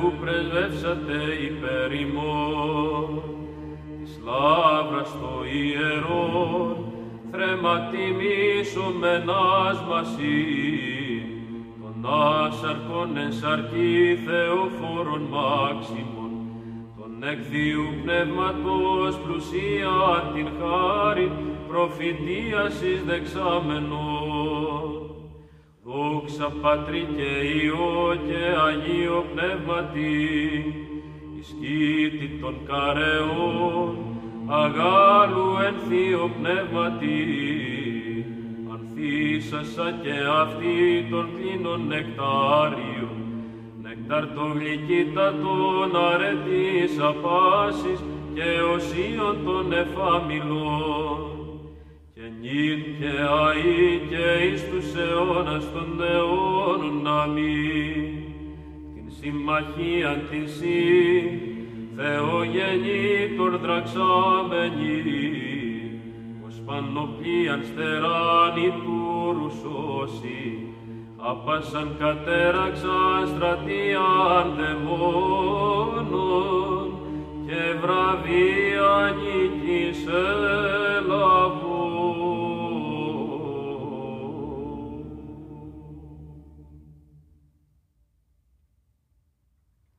Θεού πρεσβεύσατε υπέρ ημών, της λάβρας το ιερόν, θρέμα τιμήσομενας μασί, τον άσαρκον εν σαρκή Θεοφόρον μάξιμον, τον εκδίου πνεύματος πλουσία την χάρη, προφητείας εις δεξάμενον. Δόξα Πατρί και Υιό και Αγίο Πνεύματι, εις κήτη των καρεών, αγάλου εν Θείο Πνεύματι, ανθίσασα και αυτή των κλίνων νεκτάριων, νεκτάρ το γλυκύτατον αρετής απάσης και οσίων των εφάμιλων, και νυν και αΐ και εις τους αιώνας των αιώνων αμήν. Την συμμαχίαν την σύ, Θεογεννήτωρ δραξάμενη, ως πανοπλίαν στεράνη τούρους σώσει, απάσαν κατέραξαν στρατείαν δαιμόνων και βραβεία νικήσεν.